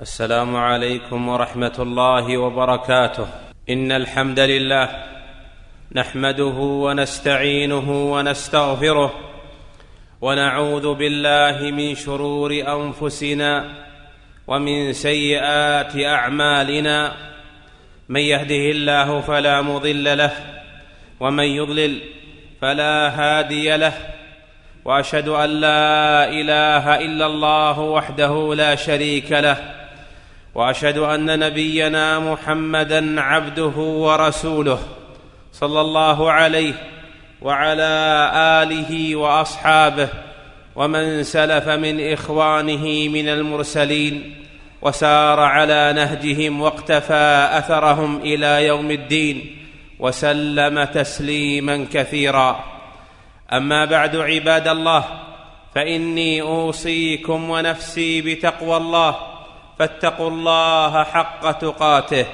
السلام عليكم ورحمة الله وبركاته. إن الحمد لله نحمده ونستعينه ونستغفره ونعوذ بالله من شرور أنفسنا ومن سيئات أعمالنا. من يهده الله فلا مضل له ومن يضلل فلا هادي له. وأشهد أن لا إله إلا الله وحده لا شريك له. وأشهد أن نبينا محمدا عبده ورسوله صلى الله عليه وعلى آله وأصحابه ومن سلف من إخوانه من المرسلين وسار على نهجهم واقتفى أثرهم إلى يوم الدين وسلم تسليما كثيرا. أما بعد عباد الله فإني أوصيكم ونفسي بتقوى الله فاتقوا الله حق تقاته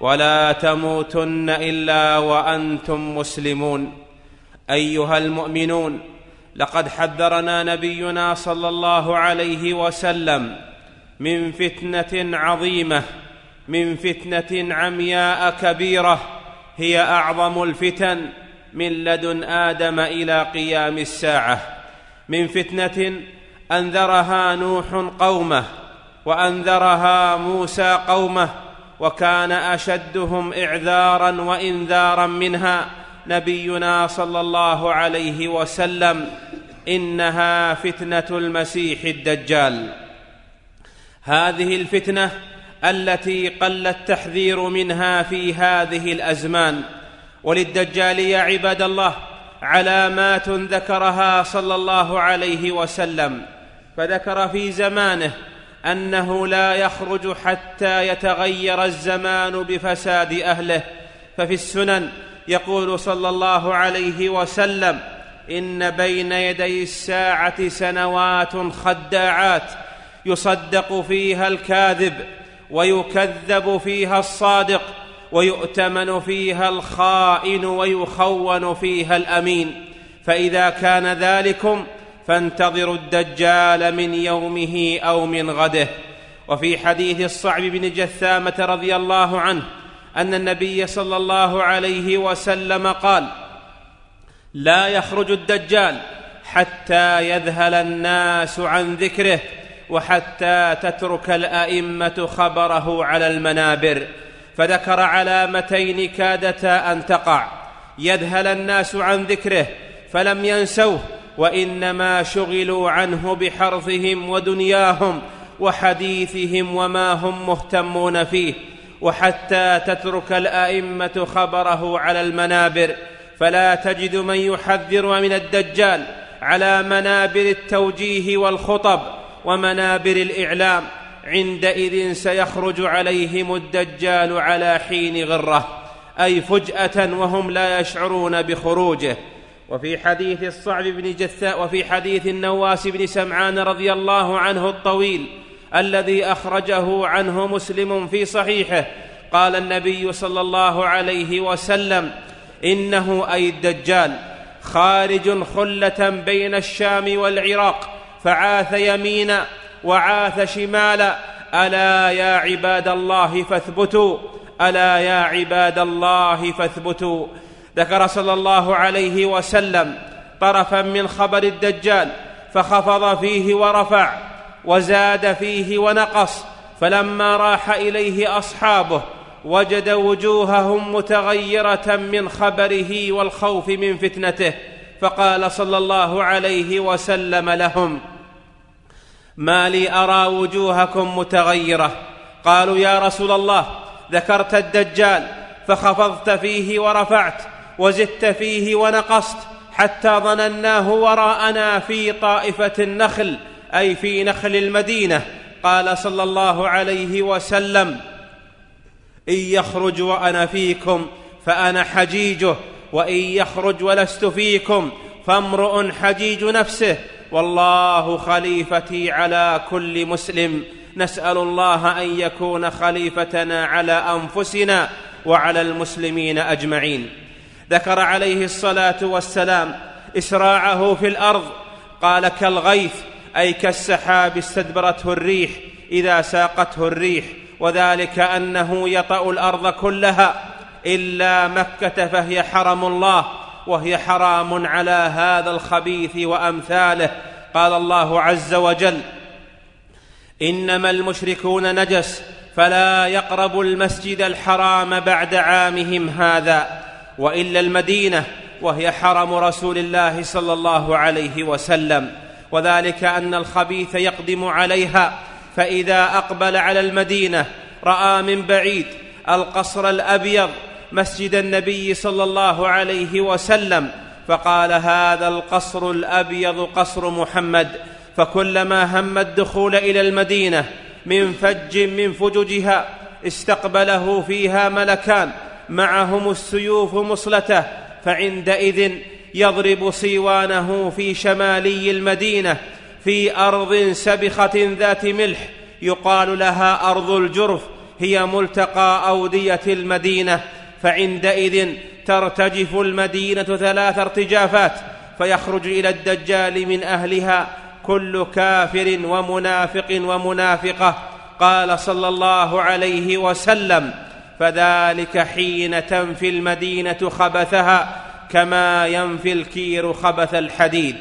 ولا تموتن إلا وأنتم مسلمون. أيها المؤمنون لقد حذرنا نبينا صلى الله عليه وسلم من فتنة عظيمة من فتنة عمياء كبيرة هي أعظم الفتن من لدن آدم إلى قيام الساعة. من فتنة أنذرها نوح قومه وأنذرها موسى قومه وكان أشدهم إعذارا وإنذارا منها نبينا صلى الله عليه وسلم إنها فتنة المسيح الدجال. هذه الفتنة التي قل التحذير منها في هذه الأزمان. وللدجال يا عباد الله علامات ذكرها صلى الله عليه وسلم. فذكر في زمانه أنه لا يخرج حتى يتغير الزمان بفساد أهله. ففي السنن يقول صلى الله عليه وسلم إن بين يدي الساعة سنوات خداعات يصدق فيها الكاذب ويكذب فيها الصادق ويؤتمن فيها الخائن ويخون فيها الأمين. فإذا كان ذلكم فانتظروا الدجال من يومه أو من غده. وفي حديث الصعب بن جثامة رضي الله عنه أن النبي صلى الله عليه وسلم قال لا يخرج الدجال حتى يذهل الناس عن ذكره وحتى تترك الأئمة خبره على المنابر. فذكر علامتين كادتا أن تقع يذهل الناس عن ذكره فلم ينسوه وإنما شغلوا عنه بحرثهم ودنياهم وحديثهم وما هم مهتمون فيه وحتى تترك الأئمة خبره على المنابر. فلا تجد من يحذر من الدجال على منابر التوجيه والخطب ومنابر الإعلام. عندئذ سيخرج عليهم الدجال على حين غرة أي فجأة وهم لا يشعرون بخروجه. وفي حديث الصعب بن جثاء وفي حديث النواس بن سمعان رضي الله عنه الطويل الذي أخرجه عنه مسلم في صحيحه قال النبي صلى الله عليه وسلم إنه أي الدجال خارج خلة بين الشام والعراق فعاث يمينا وعاث شمالا ألا يا عباد الله فاثبتوا ألا يا عباد الله فاثبتوا. ذكر صلى الله عليه وسلم طرفا من خبر الدجال فخفض فيه ورفع وزاد فيه ونقص فلما راح إليه أصحابه وجد وجوههم متغيرة من خبره والخوف من فتنته فقال صلى الله عليه وسلم لهم ما لي أرى وجوهكم متغيرة. قالوا يا رسول الله ذكرت الدجال فخفضت فيه ورفعت وزدت فيه ونقصت حتى ظنناه وراءنا في طائفة النخل أي في نخل المدينة. قال صلى الله عليه وسلم إن يخرج وأنا فيكم فأنا حجيجه وإن يخرج ولست فيكم فامرؤ حجيج نفسه. والله خليفتي على كل مسلم. نسأل الله أن يكون خليفتنا على أنفسنا وعلى المسلمين أجمعين. ذكر عليه الصلاة والسلام إسراعه في الأرض قال كالغيث أي كالسحاب استدبرته الريح إذا ساقته الريح وذلك أنه يطأ الأرض كلها إلا مكة فهي حرم الله وهي حرام على هذا الخبيث وأمثاله. قال الله عز وجل إنما المشركون نجس فلا يقربوا المسجد الحرام بعد عامهم هذا وإلا المدينة وهي حرم رسول الله صلى الله عليه وسلم. وذلك أن الخبيث يقدم عليها فإذا أقبل على المدينة رأى من بعيد القصر الأبيض مسجد النبي صلى الله عليه وسلم. فقال هذا القصر الأبيض قصر محمد. فكلما هم الدخول إلى المدينة من فج من فججها استقبله فيها ملكان. معهم السيوف مصلته فعندئذ يضرب صيوانه في شمالي المدينة في أرض سبخة ذات ملح يقال لها أرض الجرف هي ملتقى أودية المدينة فعندئذ ترتجف المدينة ثلاث ارتجافات فيخرج إلى الدجال من أهلها كل كافر ومنافق ومنافقة قال صلى الله عليه وسلم. فذلك حين تنفي المدينة خبثها كما ينفي الكير خبث الحديد.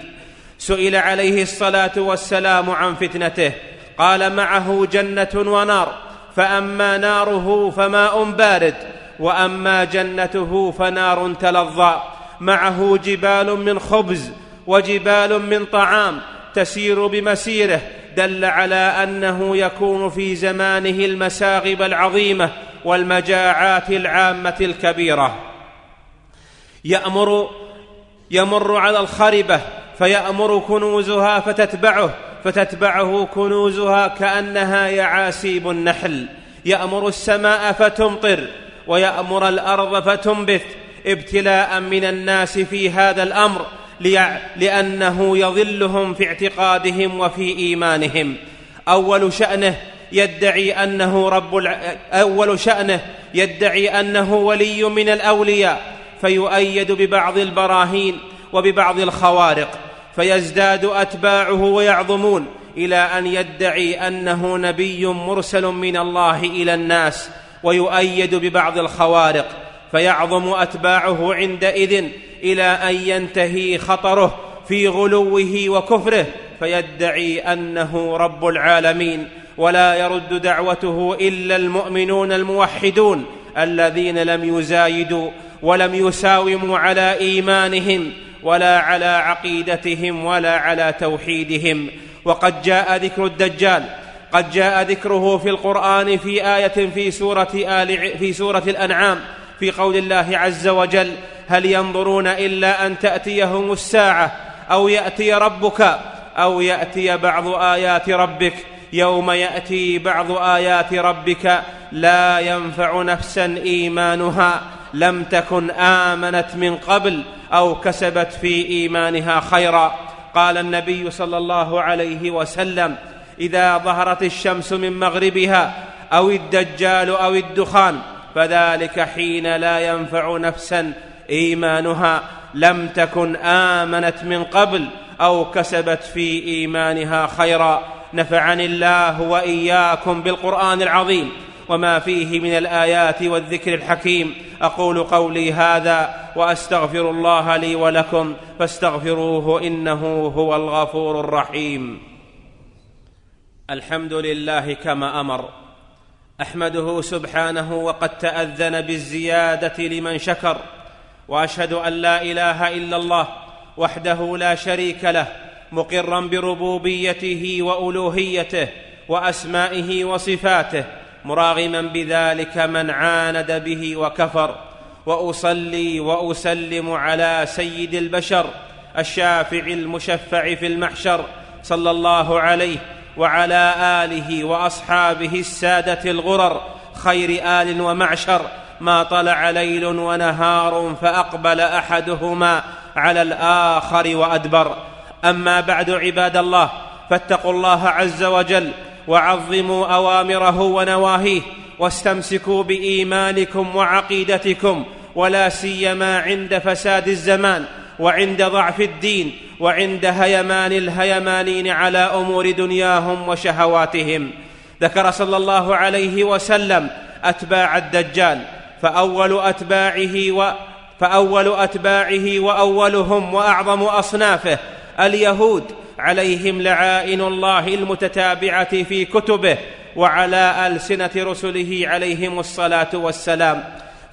سئل عليه الصلاة والسلام عن فتنته قال معه جنة ونار فأما ناره فماء بارد وأما جنته فنار تلظى. معه جبال من خبز وجبال من طعام تسير بمسيره دل على أنه يكون في زمانه المساغب العظيمة والمجاعات العامة الكبيرة. يأمر يمر على الخربة فيأمر كنوزها فتتبعه فتتبعه كنوزها كأنها يعاسيب النحل. يأمر السماء فتمطر ويأمر الأرض فتنبت ابتلاء من الناس في هذا الأمر لأنه يضلهم في اعتقادهم وفي إيمانهم. أول شأنه يدعي أنه رب الع... أول شأنه يدعي أنه ولي من الأولياء فيؤيد ببعض البراهين وببعض الخوارق فيزداد أتباعه ويعظمون إلى أن يدعي أنه نبي مرسل من الله إلى الناس ويؤيد ببعض الخوارق فيعظم أتباعه عندئذ إلى أن ينتهي خطره في غلوه وكفره فيدعي أنه رب العالمين. ولا يرد دعوته إلا المؤمنون الموحدون الذين لم يزايدوا ولم يساوموا على إيمانهم ولا على عقيدتهم ولا على توحيدهم. وقد جاء ذكر الدجال قد جاء ذكره في القرآن في آية في سورة آل في سورة الأنعام في قول الله عز وجل هل ينظرون إلا أن تأتيهم الساعة أو يأتي ربك أو يأتي بعض آيات ربك يوم يأتي بعض آيات ربك لا ينفع نفسا إيمانها لم تكن آمنت من قبل أو كسبت في إيمانها خيرا. قال النبي صلى الله عليه وسلم إذا ظهرت الشمس من مغربها أو الدجال أو الدخان فذلك حين لا ينفع نفسا إيمانها. لم تكن آمنت من قبل أو كسبت في إيمانها خيرا. نفعني الله وإياكم بالقرآن العظيم وما فيه من الآيات والذكر الحكيم. أقول قولي هذا وأستغفر الله لي ولكم فاستغفروه إنه هو الغفور الرحيم. الحمد لله كما أمر. أحمده سبحانه وقد تأذن بالزيادة لمن شكر. وأشهد أن لا إله إلا الله وحده لا شريك له مقرا بربوبيته وألوهيته وأسمائه وصفاته مراغما بذلك من عاند به وكفر. وأصلي وأسلم على سيد البشر الشافع المشفع في المحشر صلى الله عليه وعلى آله وأصحابه السادة الغرر خير آل ومعشر. ما طلع ليل ونهار فأقبل أحدهما على الآخر وأدبر. أما بعد عباد الله فاتقوا الله عز وجل وعظموا أوامره ونواهيه واستمسكوا بإيمانكم وعقيدتكم ولا سيما عند فساد الزمان وعند ضعف الدين وعند هيمان الهيمانين على أمور دنياهم وشهواتهم. ذكر صلى الله عليه وسلم أتباع الدجال فأول أتباعه و فأول أتباعه وأولهم وأعظم أصنافه اليهود عليهم لعائن الله المتتابعة في كتبه وعلى ألسنة رسله عليهم الصلاة والسلام.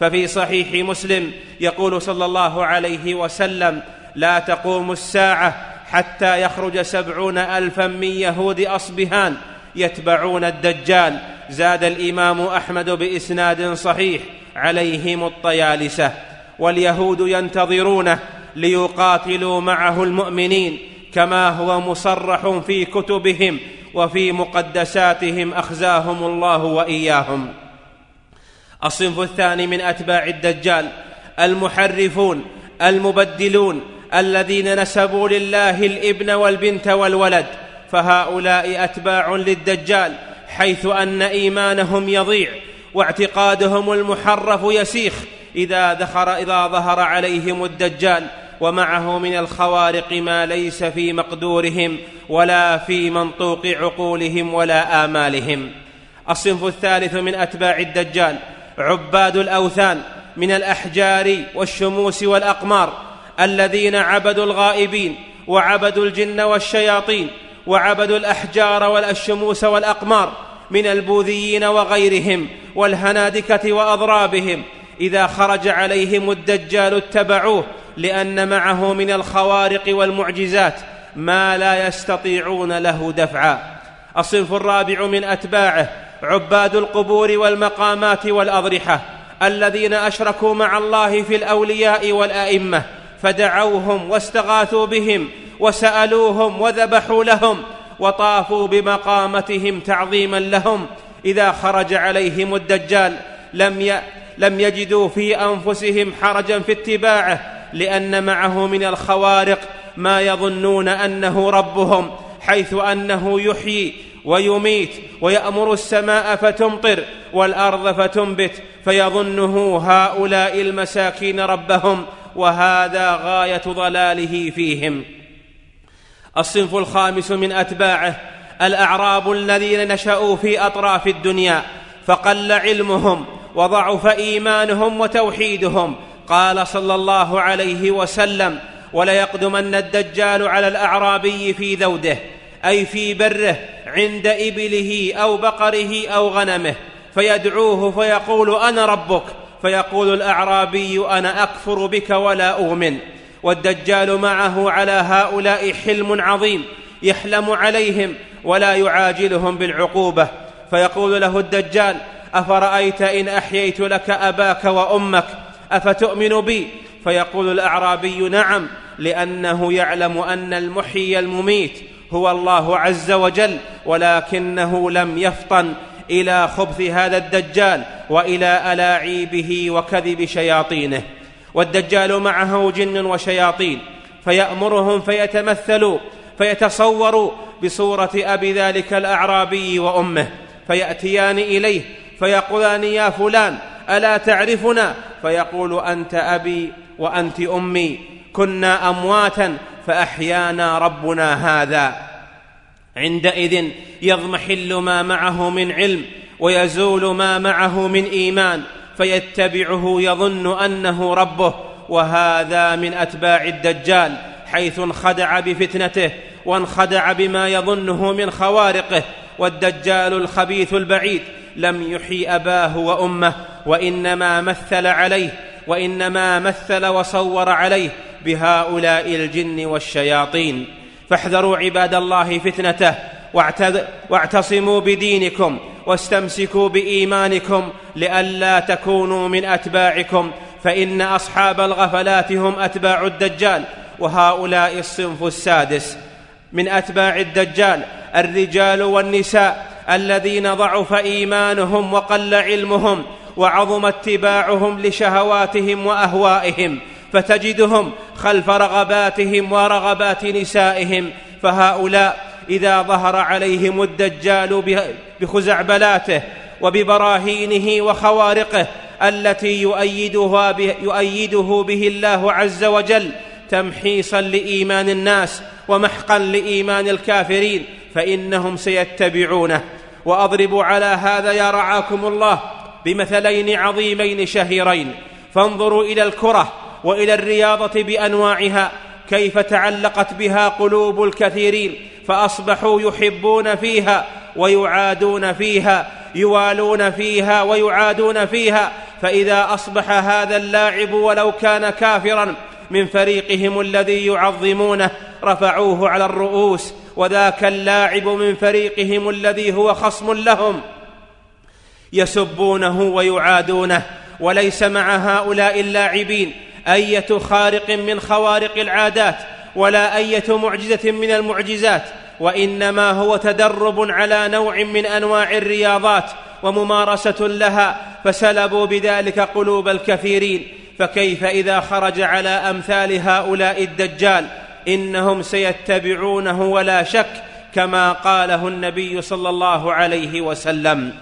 ففي صحيح مسلم يقول صلى الله عليه وسلم لا تقوم الساعة حتى يخرج سبعون ألفا من يهود أصبهان يتبعون الدجال زاد الإمام أحمد بإسناد صحيح عليهم الطيالسة. واليهود ينتظرونه ليقاتلوا معه المؤمنين كما هو مصرح في كتبهم وفي مقدساتهم أخزاهم الله وإياهم. الصنف الثاني من أتباع الدجال المحرفون المبدلون الذين نسبوا لله الإبن والبنت والولد فهؤلاء أتباع للدجال حيث أن إيمانهم يضيع واعتقادهم المحرف يسيخ إذا ذخر إذا ظهر عليهم الدجال. ومعه من الخوارق ما ليس في مقدورهم ولا في منطوق عقولهم ولا آمالهم. الصنف الثالث من أتباع الدجال عباد الأوثان من الأحجار والشموس والأقمار الذين عبدوا الغائبين وعبدوا الجن والشياطين وعبدوا الأحجار والشموس والأقمار من البوذيين وغيرهم والهنادكة وأضرابهم. إذا خرج عليهم الدجال اتبعوه لأن معه من الخوارق والمعجزات ما لا يستطيعون له دفعا. الصنف الرابع من أتباعه عباد القبور والمقامات والأضرحة الذين أشركوا مع الله في الأولياء والأئمة فدعوهم واستغاثوا بهم وسألوهم وذبحوا لهم وطافوا بمقامتهم تعظيما لهم إذا خرج عليهم الدجال. لم ي... لم يجدوا في أنفسهم حرجا في اتباعه لأن معه من الخوارق ما يظنون أنه ربهم حيث أنه يحيي ويميت ويأمر السماء فتمطر والأرض فتنبت فيظنه هؤلاء المساكين ربهم وهذا غاية ضلاله فيهم. الصنف الخامس من أتباعه الأعراب الذين نشأوا في أطراف الدنيا فقل علمهم وضعف إيمانهم وتوحيدهم قال صلى الله عليه وسلم وليقدمن الدجال على الأعرابي في ذوده أي في بره عند إبله أو بقره أو غنمه فيدعوه فيقول أنا ربك فيقول الأعرابي أنا أكفر بك ولا أؤمن والدجال معه على هؤلاء حلم عظيم يحلم عليهم ولا يعاجلهم بالعقوبة. فيقول له الدجال أفرأيت إن أحييت لك أباك وأمك أفتؤمن بي؟ فيقول الأعرابي نعم لأنه يعلم أن المحيي المميت هو الله عز وجل ولكنه لم يفطن إلى خبث هذا الدجال وإلى ألاعيبه وكذب شياطينه. والدجال معه جن وشياطين فيأمرهم فيتمثلوا فيتصوروا بصورة أبي ذلك الأعرابي وأمه فيأتيان إليه فيقولان يا فلان ألا تعرفنا؟ فيقول أنت أبي وأنت أمي كنا أمواتا فأحيانا ربنا هذا. عندئذ يضمحل ما معه من علم ويزول ما معه من إيمان فيتبعه يظن أنه ربه وهذا من أتباع الدجال حيث انخدع بفتنته وانخدع بما يظنه من خوارقه والدجال الخبيث البعيد لم يحي أباه وأمه وإنما مثل عليه وإنما مثل وصور عليه بهؤلاء الجن والشياطين. فاحذروا عباد الله فتنته واعتصموا بدينكم واستمسكوا بإيمانكم لئلا تكونوا من أتباعكم فإن أصحاب الغفلات هم أتباع الدجال وهؤلاء الصنف السادس من أتباع الدجال الرجال والنساء. الذين ضعف إيمانهم وقل علمهم وعظم اتباعهم لشهواتهم وأهوائهم فتجدهم خلف رغباتهم ورغبات نسائهم فهؤلاء إذا ظهر عليهم الدجال بخزعبلاته وببراهينه وخوارقه التي يؤيدها به, يؤيده به الله عز وجل تمحيصا لإيمان الناس ومحقا لإيمان الكافرين. فإنهم سيتبعونه. واضرب على هذا يا رعاكم الله بمثلين عظيمين شهيرين. فانظروا إلى الكرة وإلى الرياضة بأنواعها. كيف تعلقت بها قلوب الكثيرين. فأصبحوا يحبون فيها ويعادون فيها يوالون فيها ويعادون فيها. فإذا أصبح هذا اللاعب ولو كان كافرا من فريقهم الذي يعظمونه رفعوه على الرؤوس. وذاك اللاعب من فريقهم الذي هو خصم لهم. يسبونه ويعادونه وليس مع هؤلاء اللاعبين أية خارق من خوارق العادات ولا أية معجزة من المعجزات وإنما هو تدرب على نوع من أنواع الرياضات وممارسة لها فسلبوا بذلك قلوب الكثيرين. فكيف إذا خرج على أمثال هؤلاء الدجال؟ إنهم سيتبعونه ولا شك كما قاله النبي صلى الله عليه وسلم.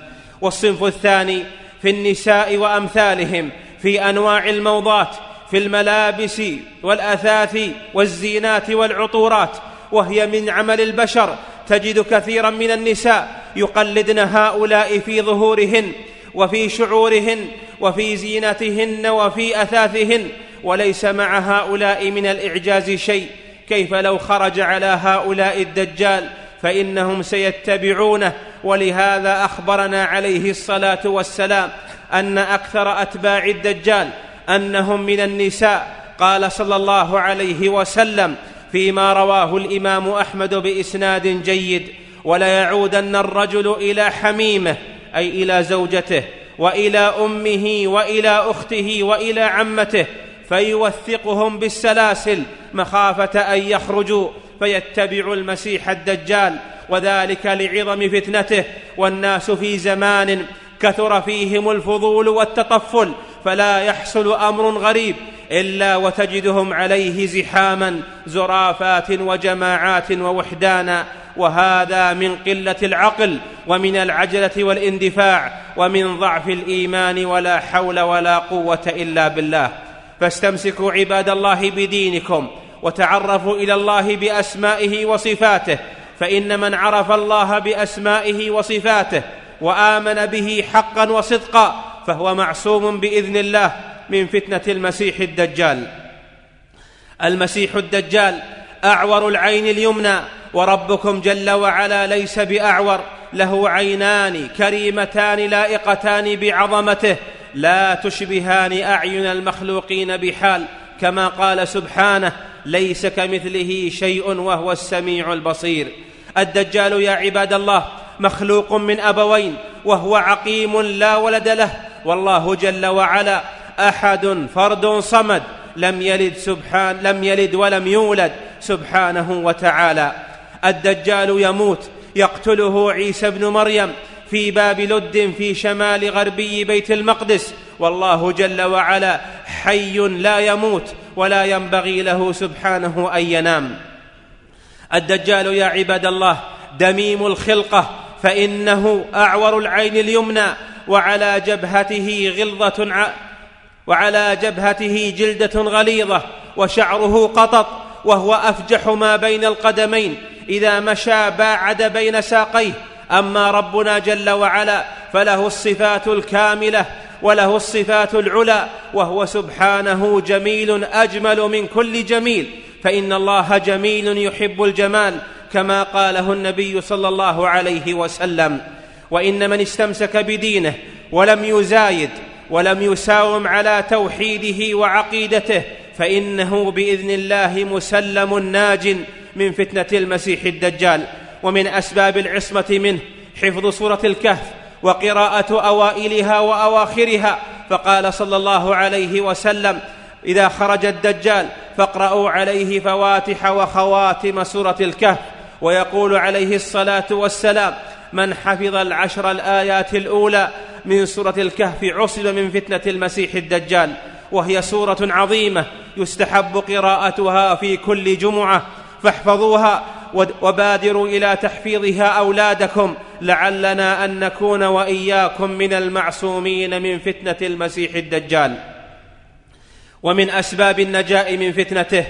والصنف الثاني في النساء وأمثالهم في أنواع الموضات في الملابس والأثاث والزينات والعطورات وهي من عمل البشر تجد كثيرا من النساء يقلدن هؤلاء في ظهورهن وفي شعورهن وفي زينتهن وفي أثاثهن وليس مع هؤلاء من الإعجاز شيء. كيف لو خرج على هؤلاء الدجال فإنهم سيتبعونه. ولهذا أخبرنا عليه الصلاة والسلام أن أكثر أتباع الدجال أنهم من النساء. قال صلى الله عليه وسلم فيما رواه الإمام أحمد بإسناد جيد وليعودن الرجل إلى حميمه أي إلى زوجته وإلى أمه وإلى أخته وإلى عمته فيوثقهم بالسلاسل مخافة أن يخرجوا فيتبعوا المسيح الدجال وذلك لعظم فتنته. والناس في زمان كثر فيهم الفضول والتطفل فلا يحصل أمر غريب إلا وتجدهم عليه زحاما زرافات وجماعات ووحدانا. وهذا من قلة العقل ومن العجلة والاندفاع ومن ضعف الإيمان ولا حول ولا قوة إلا بالله. فاستمسكوا عباد الله بدينكم وتعرفوا إلى الله بأسمائه وصفاته فإن من عرف الله بأسمائه وصفاته وآمن به حقا وصدقا فهو معصوم بإذن الله من فتنة المسيح الدجال. المسيح الدجال أعور العين اليمنى وربكم جل وعلا ليس بأعور له عينان كريمتان لائقتان بعظمته لا تشبهان أعين المخلوقين بحال كما قال سبحانه ليس كمثله شيء وهو السميع البصير. الدجال يا عباد الله مخلوق من أبوين وهو عقيم لا ولد له والله جل وعلا أحد فرد صمد لم يلد سبحان لم يلد ولم يولد سبحانه وتعالى. الدجال يموت يقتله عيسى ابن مريم في باب لد في شمال غربي بيت المقدس. والله جل وعلا حي لا يموت ولا ينبغي له سبحانه أن ينام. الدجال يا عباد الله دميم الخلقة فإنه أعور العين اليمنى وعلى جبهته غلظة ع... وعلى جبهته جلدة غليظة وشعره قطط وهو أفجح ما بين القدمين. إذا مشى باعد بين ساقيه. أما ربنا جل وعلا فله الصفات الكاملة وله الصفات العلى وهو سبحانه جميل أجمل من كل جميل. فإن الله جميل يحب الجمال كما قاله النبي صلى الله عليه وسلم. وإن من استمسك بدينه ولم يزايد ولم يساوم على توحيده وعقيدته فإنه بإذن الله مسلم ناج من فتنة المسيح الدجال ومن أسباب العصمة منه حفظ سورة الكهف وقراءة أوائلها وأواخرها. فقال صلى الله عليه وسلم إذا خرج الدجال فاقرأوا عليه فواتح وخواتم سورة الكهف. ويقول عليه الصلاة والسلام من حفظ العشر الآيات الأولى من سورة الكهف عصم من فتنة المسيح الدجال وهي سورة عظيمة يستحب قراءتها في كل جمعة. فاحفظوها وبادروا إلى تحفيظها أولادكم لعلنا أن نكون وإياكم من المعصومين من فتنة المسيح الدجال. ومن أسباب النجاء من فتنته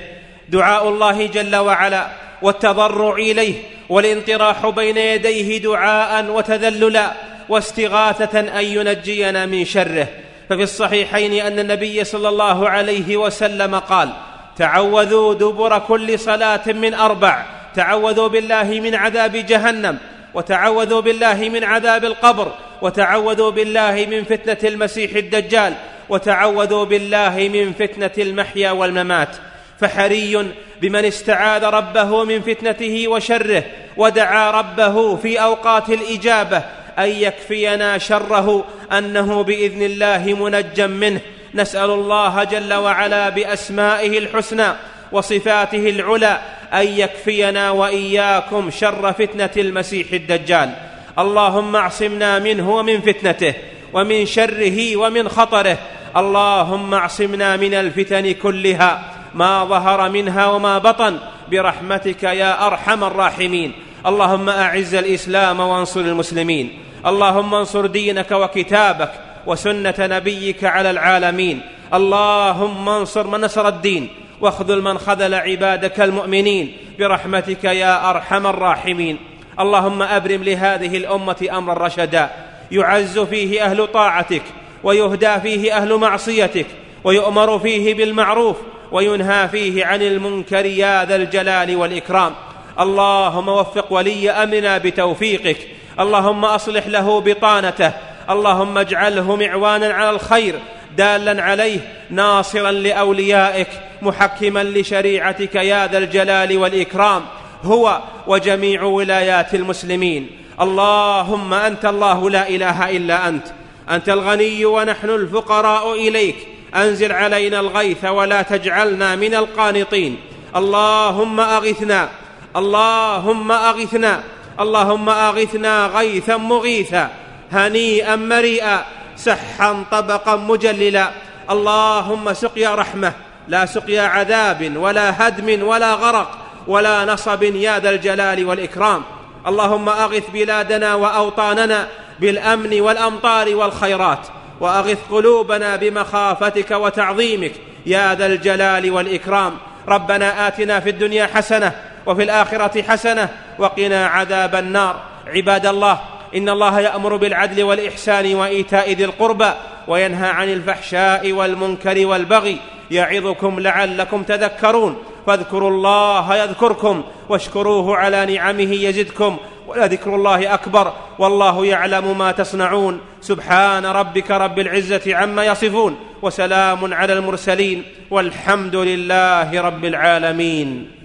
دعاء الله جل وعلا والتضرع إليه والانطراح بين يديه دعاء وتذللا واستغاثة أن ينجينا من شره. ففي الصحيحين أن النبي صلى الله عليه وسلم قال تعوذوا دبر كل صلاة من أربع. تعوذوا بالله من عذاب جهنم وتعوذوا بالله من عذاب القبر وتعوذوا بالله من فتنة المسيح الدجال وتعوذوا بالله من فتنة المحيا والممات. فحري بمن استعاذ ربه من فتنته وشره ودعا ربه في أوقات الإجابة أن يكفينا شره أنه بإذن الله منجا منه. نسأل الله جل وعلا بأسمائه الحسنى وصفاته العلى أن يكفينا وإياكم شر فتنة المسيح الدجال. اللهم اعصمنا منه ومن فتنته ومن شره ومن خطره. اللهم اعصمنا من الفتن كلها ما ظهر منها وما بطن برحمتك يا أرحم الراحمين. اللهم أعز الإسلام وانصر المسلمين. اللهم انصر دينك وكتابك وسنة نبيك على العالمين. اللهم انصر من نصر الدين واخذل من خذل عبادك المؤمنين. برحمتك يا أرحم الراحمين. اللهم أبرم لهذه الأمة أمرا رشدا. يعز فيه أهل طاعتك ويهدى فيه أهل معصيتك ويؤمر فيه بالمعروف وينهى فيه عن المنكر يا ذا الجلال والإكرام. اللهم وفق ولي أمرنا بتوفيقك. اللهم أصلح له بطانته. اللهم اجعله معوانا على الخير دالا عليه ناصرا لأوليائك محكما لشريعتك يا ذا الجلال والإكرام. هو وجميع ولايات المسلمين. اللهم أنت الله لا إله إلا أنت. أنت الغني ونحن الفقراء إليك. أنزل علينا الغيث ولا تجعلنا من القانطين. اللهم أغثنا. اللهم أغثنا. اللهم أغثنا غيثا مغيثا. هنيئا مريئا سحا طبقا مجللا. اللهم سقيا رحمة لا سقيا عذاب ولا هدم ولا غرق ولا نصب يا ذا الجلال والإكرام. اللهم أغث بلادنا وأوطاننا بالأمن والأمطار والخيرات وأغث قلوبنا بمخافتك وتعظيمك يا ذا الجلال والإكرام. ربنا آتنا في الدنيا حسنة وفي الآخرة حسنة وقنا عذاب النار. عباد الله إن الله يأمر بالعدل والإحسان وإيتاء ذي القربى وينهى عن الفحشاء والمنكر والبغي يعظكم لعلكم تذكرون فاذكروا الله يذكركم واشكروه على نعمه يزدكم ولذكر الله أكبر والله يعلم ما تصنعون سبحان ربك رب العزة عما يصفون وسلام على المرسلين والحمد لله رب العالمين